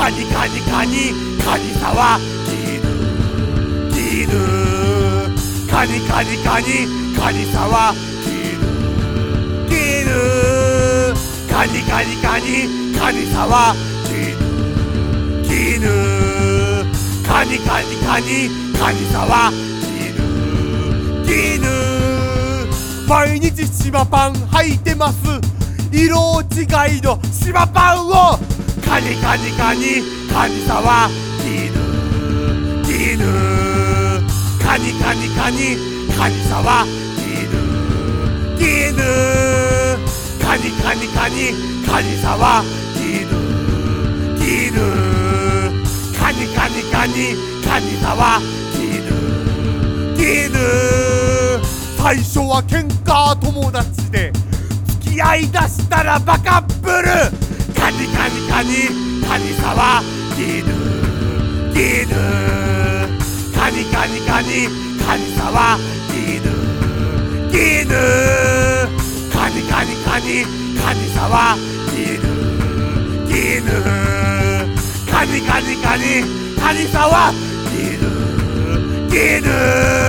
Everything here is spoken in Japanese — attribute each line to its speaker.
Speaker 1: カニカニカニカニ沢絹絹カニカニカニカニ沢絹絹カニカニカニカニ沢絹絹カニカニカニカニ沢絹絹毎日島パン履いてます。色違いの島パンをカニカニカニカニ沢絹絹カニカニカニカニ沢絹絹カニカニカニカニ沢絹絹カニカニカニカニ沢絹絹最初は喧嘩友達で付き合いだしたらバカップルカニカニカニカニ沢絹絹カニカニカニカニ沢絹絹カニカニカニカニ沢絹絹カニカニカニカニ沢絹絹